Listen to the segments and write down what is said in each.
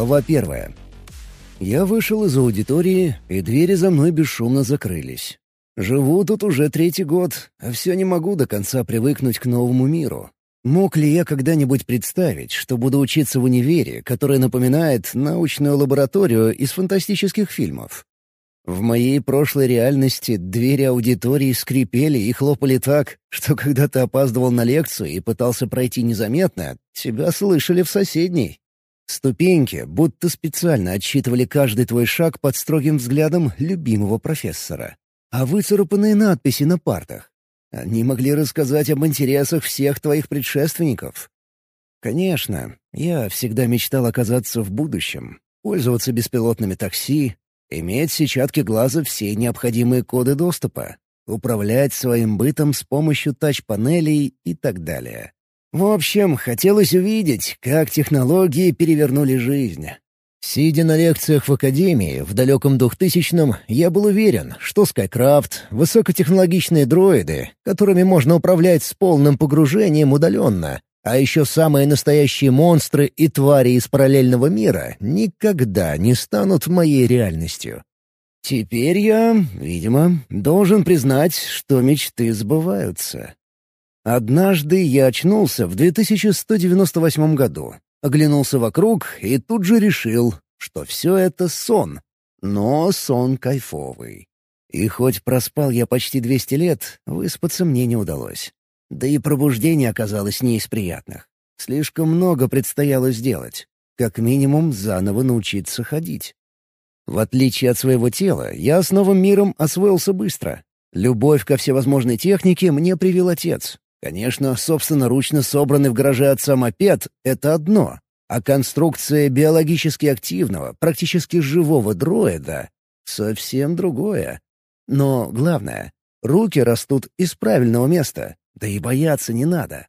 Глава первая. Я вышел из аудитории, и двери за мной бесшумно закрылись. Живу тут уже третий год, а все не могу до конца привыкнуть к новому миру. Мог ли я когда-нибудь представить, что буду учиться в универе, который напоминает научную лабораторию из фантастических фильмов? В моей прошлой реальности двери аудитории скрипели и хлопали так, что когда ты опаздывал на лекцию и пытался пройти незаметно, тебя слышали в соседней. Ступеньки будто специально отсчитывали каждый твой шаг под строгим взглядом любимого профессора. А выцарапанные надписи на партах. Они могли рассказать об интересах всех твоих предшественников. Конечно, я всегда мечтал оказаться в будущем, пользоваться беспилотными такси, иметь сетчатки глаза все необходимые коды доступа, управлять своим бытом с помощью тач-панелей и так далее. В общем, хотелось увидеть, как технологии перевернули жизнь. Сидя на лекциях в Академии в далеком 2000-м, я был уверен, что Скайкрафт — высокотехнологичные дроиды, которыми можно управлять с полным погружением удаленно, а еще самые настоящие монстры и твари из параллельного мира никогда не станут моей реальностью. Теперь я, видимо, должен признать, что мечты сбываются. Однажды я очнулся в 2198 году, оглянулся вокруг и тут же решил, что все это сон, но сон кайфовый. И хоть проспал я почти 200 лет, выспаться мне не удалось. Да и пробуждение оказалось не из приятных. Слишком много предстояло сделать. Как минимум, заново научиться ходить. В отличие от своего тела, я с новым миром освоился быстро. Любовь ко всевозможной технике мне привил отец, Конечно, собственноручно собранный в гараже отца мопед — это одно, а конструкция биологически активного, практически живого дроида — совсем другое. Но главное — руки растут из правильного места, да и бояться не надо.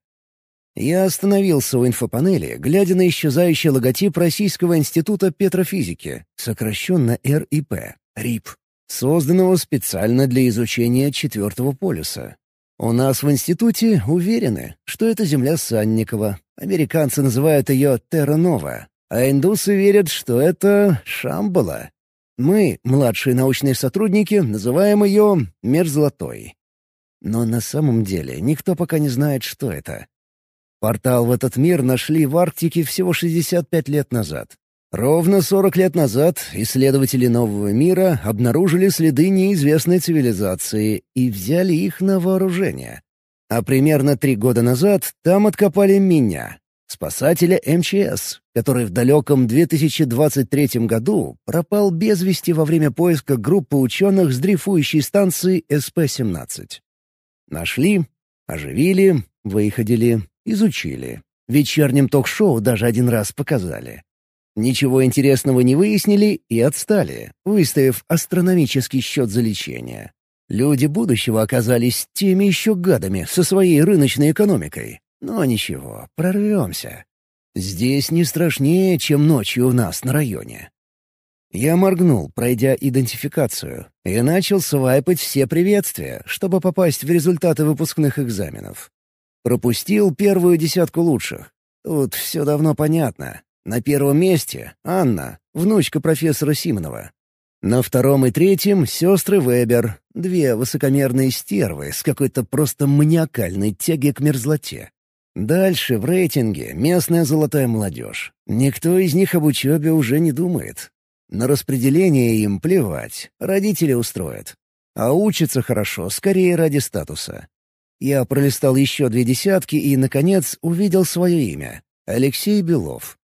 Я остановился у инфопанели, глядя на исчезающий логотип Российского института петрофизики, сокращенно РИП, РИП, созданного специально для изучения четвертого полюса. У нас в институте уверены, что это земля Санникова. Американцы называют ее Терра-Нова, а индусы верят, что это Шамбала. Мы, младшие научные сотрудники, называем ее Мерзлотой. Но на самом деле никто пока не знает, что это. Портал в этот мир нашли в Арктике всего 65 лет назад. Ровно 40 лет назад исследователи нового мира обнаружили следы неизвестной цивилизации и взяли их на вооружение. А примерно три года назад там откопали меня, спасателя МЧС, который в далеком 2023 году пропал без вести во время поиска группы ученых с дрейфующей станции СП-17. Нашли, оживили, выходили, изучили. Вечерним ток-шоу даже один раз показали. Ничего интересного не выяснили и отстали, выставив астрономический счет за лечение. Люди будущего оказались теми еще гадами со своей рыночной экономикой. Но ничего, прорвемся. Здесь не страшнее, чем ночью у нас на районе. Я моргнул, пройдя идентификацию, и начал свайпать все приветствия, чтобы попасть в результаты выпускных экзаменов. Пропустил первую десятку лучших. Тут все давно понятно. На первом месте — Анна, внучка профессора Симонова. На втором и третьем — сестры Вебер, две высокомерные стервы с какой-то просто маниакальной тяги к мерзлоте. Дальше в рейтинге местная золотая молодежь. Никто из них об учебе уже не думает. На распределение им плевать, родители устроят. А учатся хорошо, скорее ради статуса. Я пролистал еще две десятки и, наконец, увидел свое имя — Алексей Белов.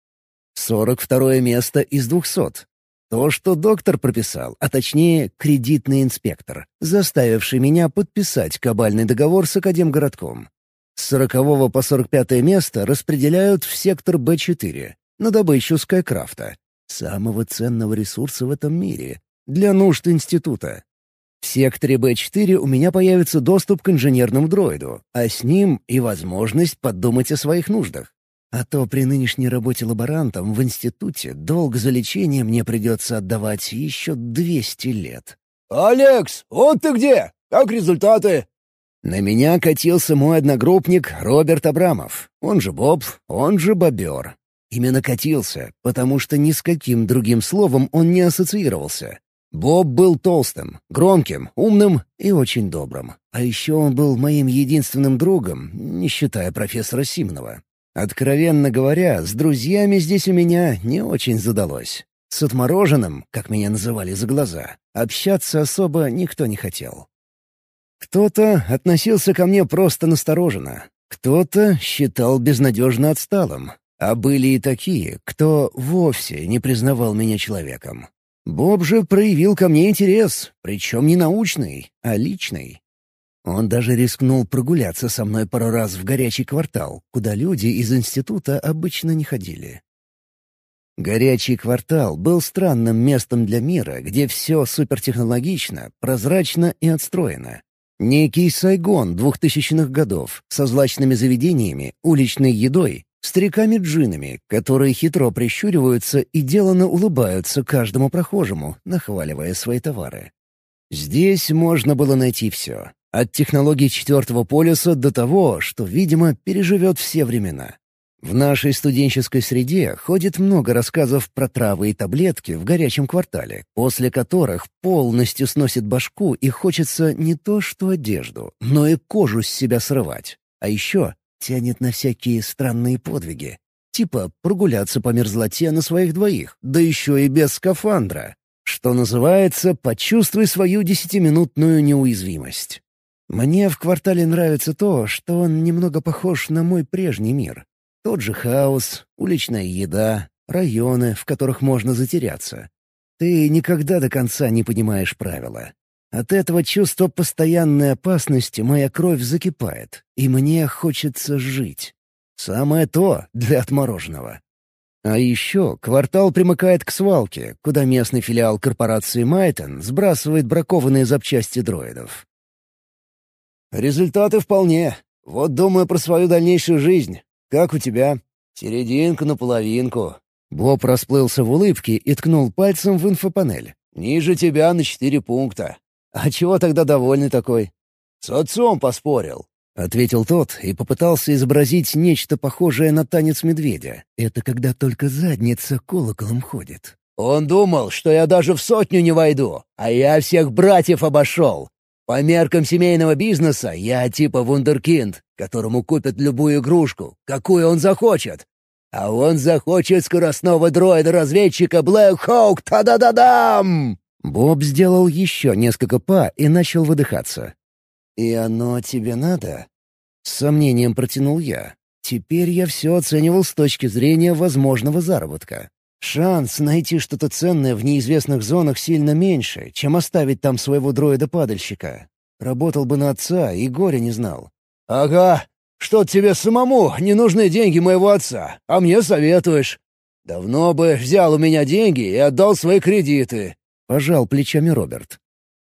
Сорок второе место из двухсот. То, что доктор прописал, а точнее кредитный инспектор, заставивший меня подписать кабальный договор с Академгородком. С сорокового по сорок пятое место распределяют в сектор Б4 на добычу Скайкрафта, самого ценного ресурса в этом мире, для нужд института. В секторе Б4 у меня появится доступ к инженерному дроиду, а с ним и возможность подумать о своих нуждах. А то при нынешней работе лаборантом в институте долг за лечение мне придется отдавать еще 200 лет. «Алекс, вот ты где? Как результаты?» На меня катился мой одногруппник Роберт Абрамов, он же Боб, он же Бобер. Именно катился, потому что ни с каким другим словом он не ассоциировался. Боб был толстым, громким, умным и очень добрым. А еще он был моим единственным другом, не считая профессора Симнова. Откровенно говоря, с друзьями здесь у меня не очень задалось. С отмороженным, как меня называли за глаза, общаться особо никто не хотел. Кто-то относился ко мне просто настороженно, кто-то считал безнадежно отсталым, а были и такие, кто вовсе не признавал меня человеком. Боб же проявил ко мне интерес, причем не научный, а личный. Он даже рискнул прогуляться со мной пару раз в горячий квартал, куда люди из института обычно не ходили. Горячий квартал был странным местом для мира, где все супертехнологично, прозрачно и отстроено. Некий Сайгон двухтысячных годов со злачными заведениями, уличной едой, стариками-джинами, которые хитро прищуриваются и деланно улыбаются каждому прохожему, нахваливая свои товары. Здесь можно было найти все. От технологий четвертого полюса до того, что, видимо, переживет все времена. В нашей студенческой среде ходит много рассказов про травы и таблетки в горячем квартале, после которых полностью сносит башку и хочется не то что одежду, но и кожу с себя срывать. А еще тянет на всякие странные подвиги. Типа прогуляться по мерзлоте на своих двоих, да еще и без скафандра. Что называется, почувствуй свою десятиминутную неуязвимость. Мне в квартале нравится то, что он немного похож на мой прежний мир. Тот же хаос, уличная еда, районы, в которых можно затеряться. Ты никогда до конца не понимаешь правила. От этого чувства постоянной опасности моя кровь закипает, и мне хочется жить. Самое то для отмороженного. А еще квартал примыкает к свалке, куда местный филиал корпорации Майтон сбрасывает бракованные запчасти дроидов. «Результаты вполне. Вот думаю про свою дальнейшую жизнь. Как у тебя?» «Серединка на половинку». Боб расплылся в улыбке и ткнул пальцем в инфопанель. «Ниже тебя на четыре пункта». «А чего тогда довольный такой?» «С отцом поспорил», — ответил тот и попытался изобразить нечто похожее на танец медведя. Это когда только задница колоколом ходит. «Он думал, что я даже в сотню не войду, а я всех братьев обошел. По меркам семейного бизнеса я типа вундеркинд, которому купят любую игрушку, какую он захочет. А он захочет скоростного дроида-разведчика Блэк Хоук та-да-да-дам!» Боб сделал еще несколько па и начал выдыхаться. «И оно тебе надо?» С сомнением протянул я. Теперь я все оценивал с точки зрения возможного заработка. Шанс найти что-то ценное в неизвестных зонах сильно меньше, чем оставить там своего дроида-падальщика. Работал бы на отца и горя не знал. «Ага, что тебе самому не нужны деньги моего отца, а мне советуешь. Давно бы взял у меня деньги и отдал свои кредиты», — пожал плечами Роберт.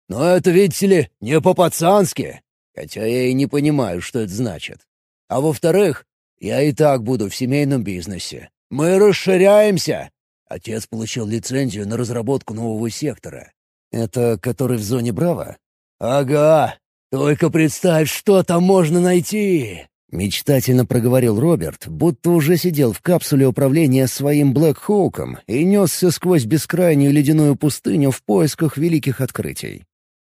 «Но это, видите ли, не по-пацански, хотя я и не понимаю, что это значит. А во-вторых, я и так буду в семейном бизнесе. Мы расширяемся, Отец получил лицензию на разработку нового сектора. Это который в зоне Браво? Ага. Только представь, что там можно найти. Мечтательно проговорил Роберт, будто уже сидел в капсуле управления своим Блэк Хоуком и несся сквозь бескрайнюю ледяную пустыню в поисках великих открытий.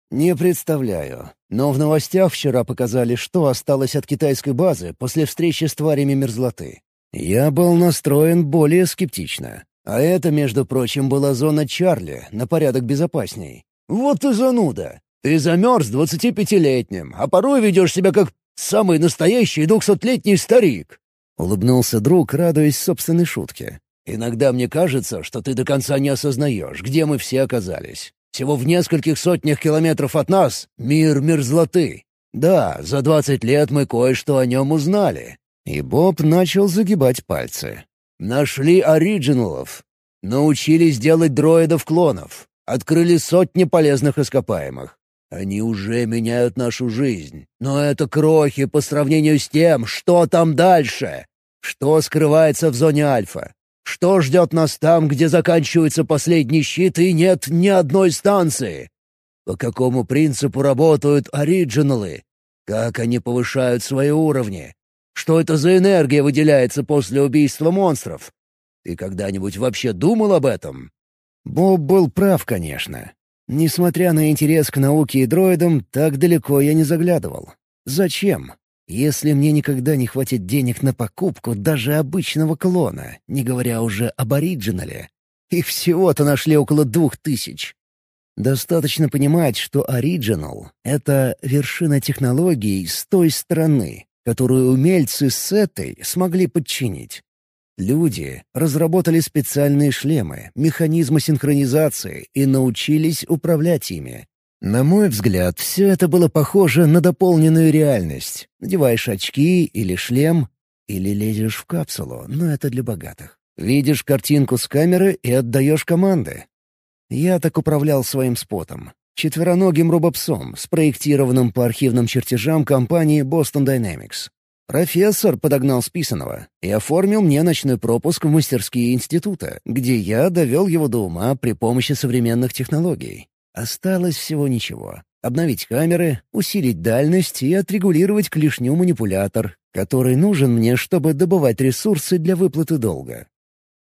«Не представляю. Но в новостях вчера показали, что осталось от китайской базы после встречи с тварями мерзлоты. Я был настроен более скептично. А это, между прочим, была зона Чарли, на порядок безопасней. «Вот ты зануда! Ты замерз двадцатипятилетним, а порой ведешь себя как самый настоящий двухсотлетний старик!» Улыбнулся друг, радуясь собственной шутке. «Иногда мне кажется, что ты до конца не осознаешь, где мы все оказались. Всего в нескольких сотнях километров от нас — мир мерзлоты. Да, за двадцать лет мы кое-что о нем узнали». И Боб начал загибать пальцы. Нашли оригиналов. Научились делать дроидов-клонов. Открыли сотни полезных ископаемых. Они уже меняют нашу жизнь. Но это крохи по сравнению с тем, что там дальше. Что скрывается в зоне Альфа. Что ждет нас там, где заканчивается последний щит и нет ни одной станции? По какому принципу работают оригиналы? Как они повышают свои уровни? Что это за энергия выделяется после убийства монстров? Ты когда-нибудь вообще думал об этом?» Боб был прав, конечно. Несмотря на интерес к науке и дроидам, так далеко я не заглядывал. Зачем? Если мне никогда не хватит денег на покупку даже обычного клона, не говоря уже об оригинале. Их всего-то нашли около двух тысяч. Достаточно понимать, что оригинал — это вершина технологий с той стороны, которую умельцы с этой смогли подчинить. Люди разработали специальные шлемы, механизмы синхронизации и научились управлять ими. На мой взгляд, все это было похоже на дополненную реальность. Надеваешь очки или шлем, или лезешь в капсулу, но это для богатых. Видишь картинку с камеры и отдаешь команды. Я так управлял своим спотом. Четвероногим робопсом, спроектированным по архивным чертежам компании Boston Dynamics. Профессор подогнал списанного и оформил мне ночной пропуск в мастерские института, где я довел его до ума при помощи современных технологий. Осталось всего ничего. Обновить камеры, усилить дальность и отрегулировать клешню манипулятор, который нужен мне, чтобы добывать ресурсы для выплаты долга.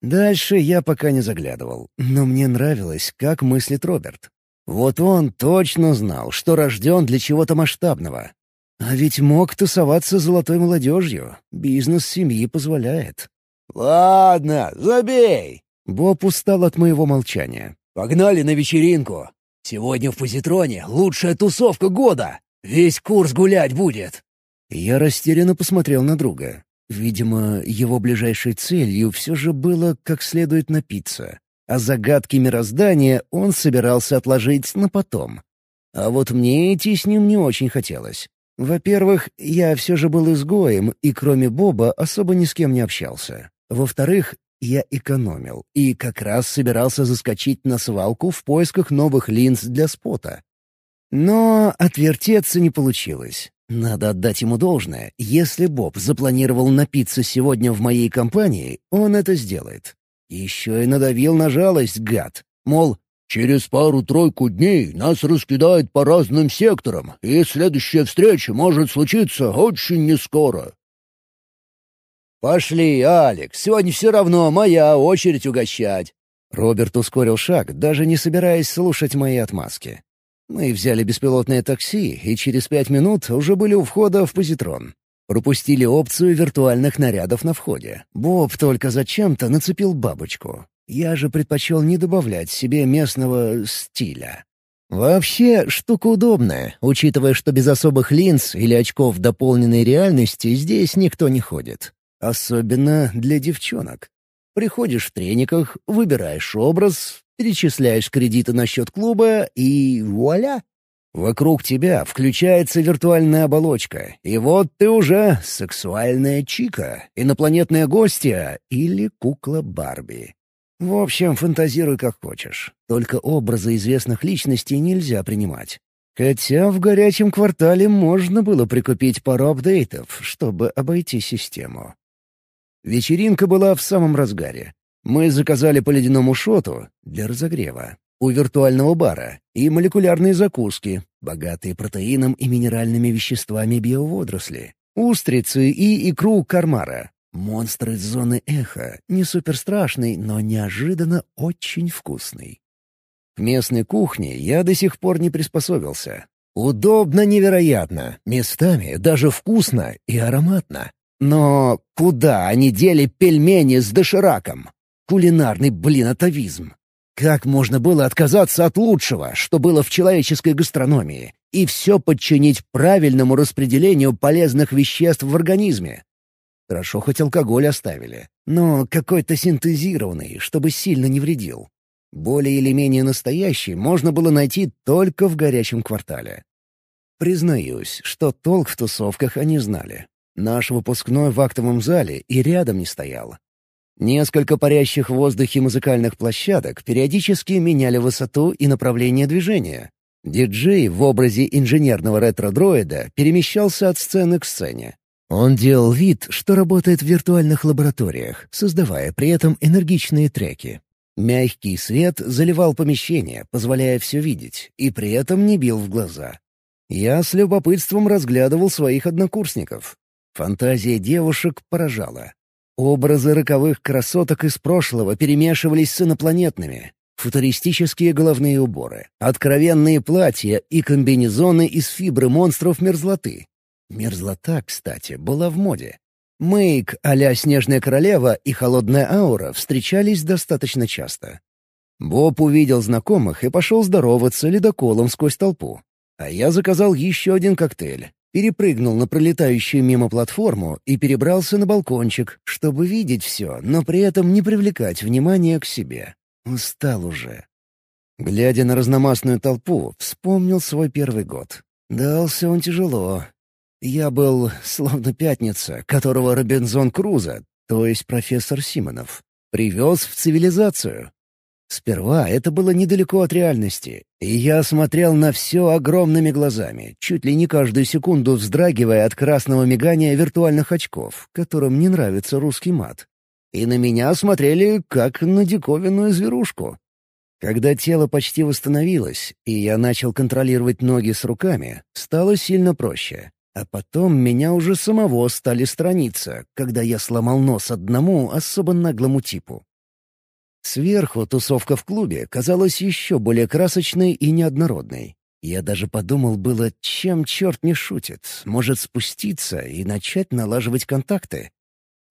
Дальше я пока не заглядывал, но мне нравилось, как мыслит Роберт. Вот он точно знал, что рожден для чего-то масштабного, а ведь мог тусоваться золотой молодежью. Бизнес семьи позволяет. «Ладно, забей!» Боб устал от моего молчания. «Погнали на вечеринку. Сегодня в позитроне лучшая тусовка года. Весь курс гулять будет». Я растерянно посмотрел на друга. Видимо, его ближайшей целью все же было как следует напиться. А загадки мироздания он собирался отложить на потом. А вот мне идти с ним не очень хотелось. Во-первых, я все же был изгоем и кроме Боба особо ни с кем не общался. Во-вторых, я экономил и как раз собирался заскочить на свалку в поисках новых линз для спота. Но отвертеться не получилось. Надо отдать ему должное. Если Боб запланировал напиться сегодня в моей компании, он это сделает. Еще и надавил на жалость, гад. Мол, Через пару-тройку дней нас раскидают по разным секторам, и следующая встреча может случиться очень нескоро. «Пошли, Алекс, сегодня все равно моя очередь угощать». Роберт ускорил шаг, даже не собираясь слушать мои отмазки. Мы взяли беспилотное такси, и через пять минут уже были у входа в позитрон. Пропустили опцию виртуальных нарядов на входе. Боб только зачем-то нацепил бабочку. Я же предпочел не добавлять себе местного стиля. Вообще, штука удобная, учитывая, что без особых линз или очков дополненной реальности здесь никто не ходит. Особенно для девчонок. Приходишь в трениках, выбираешь образ, перечисляешь кредиты на счет клуба и вуаля! Вокруг тебя включается виртуальная оболочка, и вот ты уже сексуальная чика, инопланетная гостья или кукла Барби. В общем, фантазируй как хочешь. Только образы известных личностей нельзя принимать. Хотя в горячем квартале можно было прикупить пару апдейтов, чтобы обойти систему. Вечеринка была в самом разгаре. Мы заказали по ледяному шоту для разогрева у виртуального бара и молекулярные закуски, богатые протеином и минеральными веществами биоводоросли, устрицы и икру кармара, Монстр из зоны эхо, не суперстрашный, но неожиданно очень вкусный. К местной кухне я до сих пор не приспособился. Удобно невероятно, местами даже вкусно и ароматно. Но куда они дели пельмени с дошираком? Кулинарный, блин, атовизм. Как можно было отказаться от лучшего, что было в человеческой гастрономии, и все подчинить правильному распределению полезных веществ в организме? Хорошо, хоть алкоголь оставили. Но какой-то синтезированный, чтобы сильно не вредил. Более или менее настоящий можно было найти только в горячем квартале. Признаюсь, что толк в тусовках они знали. Наш выпускной в актовом зале и рядом не стоял. Несколько парящих в воздухе музыкальных площадок периодически меняли высоту и направление движения. Диджей в образе инженерного ретро-дроида перемещался от сцены к сцене. Он делал вид, что работает в виртуальных лабораториях, создавая при этом энергичные треки. Мягкий свет заливал помещение, позволяя все видеть, и при этом не бил в глаза. Я с любопытством разглядывал своих однокурсников. Фантазия девушек поражала. Образы роковых красоток из прошлого перемешивались с инопланетными. Футуристические головные уборы, откровенные платья и комбинезоны из фибры монстров мерзлоты. Мерзлота, кстати, была в моде. Мейк а «Снежная королева» и «Холодная аура» встречались достаточно часто. Боб увидел знакомых и пошел здороваться ледоколом сквозь толпу. А я заказал еще один коктейль, перепрыгнул на пролетающую мимо платформу и перебрался на балкончик, чтобы видеть все, но при этом не привлекать внимания к себе. Устал уже. Глядя на разномастную толпу, вспомнил свой первый год. Дался он тяжело. Я был словно пятница, которого Робинзон Крузо, то есть профессор Симонов, привез в цивилизацию. Сперва это было недалеко от реальности, и я смотрел на все огромными глазами, чуть ли не каждую секунду вздрагивая от красного мигания виртуальных очков, которым не нравится русский мат. И на меня смотрели, как на диковинную зверушку. Когда тело почти восстановилось, и я начал контролировать ноги с руками, стало сильно проще. А потом меня уже самого стали страниться, когда я сломал нос одному особо наглому типу. Сверху тусовка в клубе казалась еще более красочной и неоднородной. Я даже подумал было, чем черт не шутит, может спуститься и начать налаживать контакты.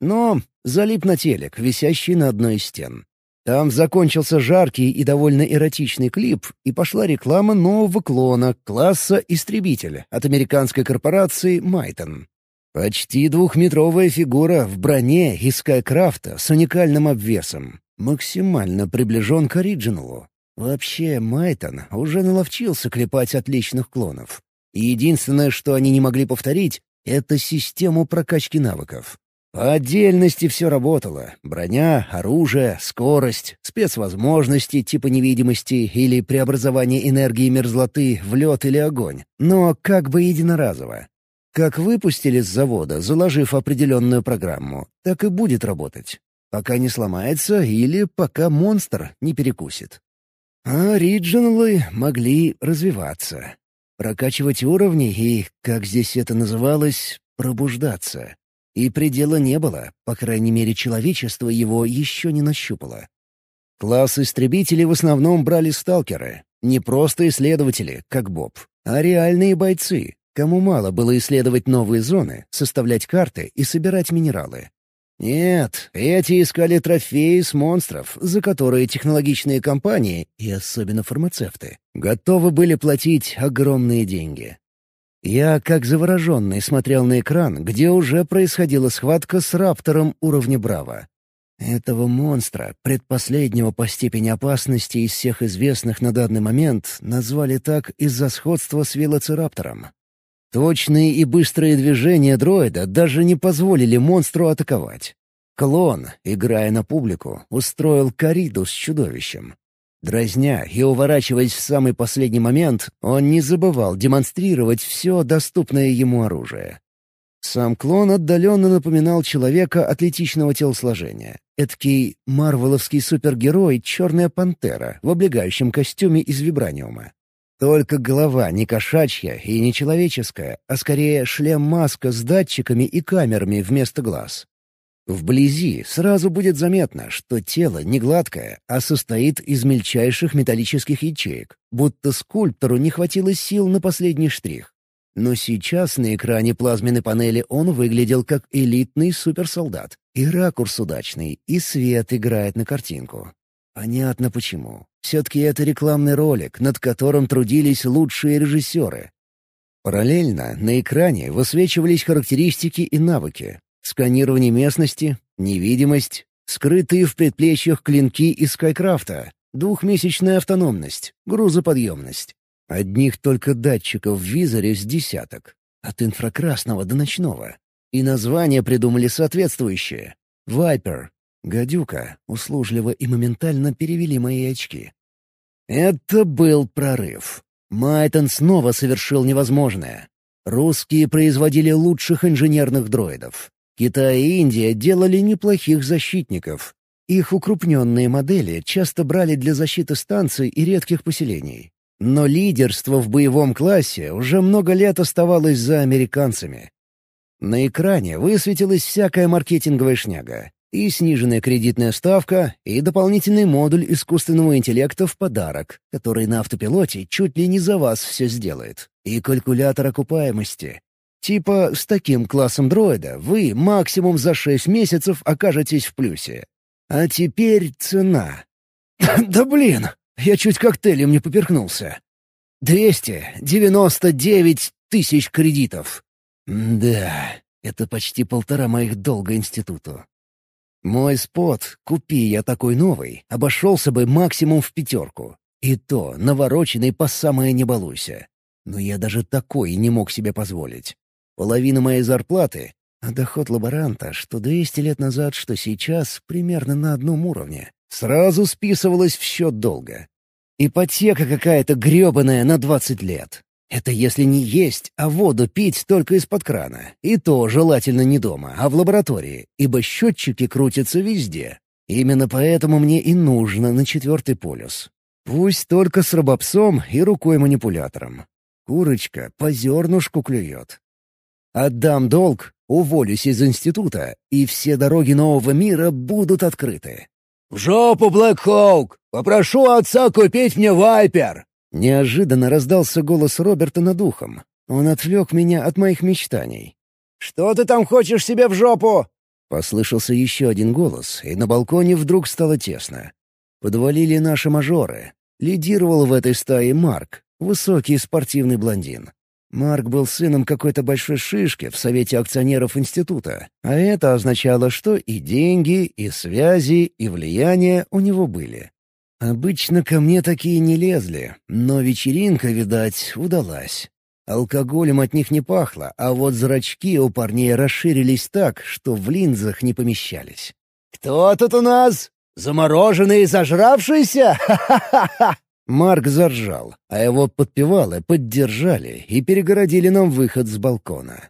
Но залип на телек, висящий на одной из стен. Там закончился жаркий и довольно эротичный клип, и пошла реклама нового клона класса «Истребитель» от американской корпорации «Майтон». Почти двухметровая фигура в броне из Скайкрафта с уникальным обвесом максимально приближен к оригиналу. Вообще, Майтон уже наловчился клепать отличных клонов. Единственное, что они не могли повторить, — это систему прокачки навыков. По отдельности все работало — броня, оружие, скорость, спецвозможности типа невидимости или преобразование энергии мерзлоты в лед или огонь, но как бы единоразово. Как выпустили с завода, заложив определенную программу, так и будет работать пока не сломается или пока монстр не перекусит. А могли развиваться, прокачивать уровни и, как здесь это называлось, пробуждаться. И предела не было, по крайней мере, человечество его еще не нащупало. Класс истребителей в основном брали сталкеры, не просто исследователи, как Боб, а реальные бойцы, кому мало было исследовать новые зоны, составлять карты и собирать минералы. Нет, эти искали трофеи с монстров, за которые технологичные компании, и особенно фармацевты, готовы были платить огромные деньги. Я, как завороженный, смотрел на экран, где уже происходила схватка с раптором уровня Браво. Этого монстра, предпоследнего по степени опасности из всех известных на данный момент, назвали так из-за сходства с велоцираптором. Точные и быстрые движения дроида даже не позволили монстру атаковать. Клон, играя на публику, устроил кориду с чудовищем. Дразня и уворачиваясь в самый последний момент, он не забывал демонстрировать все доступное ему оружие. Сам клон отдаленно напоминал человека атлетичного телосложения. Эдакий марвеловский супергерой «Черная пантера» в облегающем костюме из вибраниума. Только голова не кошачья и не человеческая, а скорее шлем-маска с датчиками и камерами вместо глаз. Вблизи сразу будет заметно, что тело не гладкое, а состоит из мельчайших металлических ячеек, будто скульптору не хватило сил на последний штрих. Но сейчас на экране плазменной панели он выглядел как элитный суперсолдат. И ракурс удачный, и свет играет на картинку. Понятно почему. Все-таки это рекламный ролик, над которым трудились лучшие режиссеры. Параллельно на экране высвечивались характеристики и навыки. Сканирование местности, невидимость, скрытые в предплечьях клинки из Скайкрафта, двухмесячная автономность, грузоподъемность. Одних только датчиков в визоре с десяток. От инфракрасного до ночного. И название придумали соответствующее. «Вайпер», «Гадюка» услужливо и моментально перевели мои очки. Это был прорыв. Майтон снова совершил невозможное. Русские производили лучших инженерных дроидов. Китай и Индия делали неплохих защитников. Их укрупненные модели часто брали для защиты станций и редких поселений. Но лидерство в боевом классе уже много лет оставалось за американцами. На экране высветилась всякая маркетинговая шняга. И сниженная кредитная ставка, и дополнительный модуль искусственного интеллекта в подарок, который на автопилоте чуть ли не за вас все сделает. И калькулятор окупаемости. Типа, с таким классом дроида вы максимум за 6 месяцев окажетесь в плюсе. А теперь цена. Да блин, я чуть коктейлем не поперхнулся. 299 тысяч кредитов. Да, это почти полтора моих долга институту. Мой спот, купи я такой новый, обошелся бы максимум в пятерку. И то навороченный по самое не балуйся. Но я даже такой не мог себе позволить. Половина моей зарплаты, а доход лаборанта, что 200 лет назад, что сейчас, примерно на одном уровне, сразу списывалась в счет долга. Ипотека какая-то гребаная на 20 лет. Это если не есть, а воду пить только из-под крана. И то желательно не дома, а в лаборатории, ибо счетчики крутятся везде. Именно поэтому мне и нужно на четвертый полюс. Пусть только с робопсом и рукой-манипулятором. Курочка по зернушку клюет. Отдам долг, уволюсь из института, и все дороги нового мира будут открыты. «В жопу, Блэк Хоук! Попрошу отца купить мне вайпер!» Неожиданно раздался голос Роберта над ухом. Он отвлек меня от моих мечтаний. «Что ты там хочешь себе в жопу?» Послышался еще один голос, и на балконе вдруг стало тесно. Подвалили наши мажоры. Лидировал в этой стае Марк, высокий спортивный блондин. Марк был сыном какой-то большой шишки в совете акционеров института, а это означало, что и деньги, и связи, и влияние у него были. Обычно ко мне такие не лезли, но вечеринка, видать, удалась. Алкоголем от них не пахло, а вот зрачки у парней расширились так, что в линзах не помещались. «Кто тут у нас? Замороженный и зажравшийся? Ха-ха-ха!» Марк заржал, а его подпевалы поддержали и перегородили нам выход с балкона.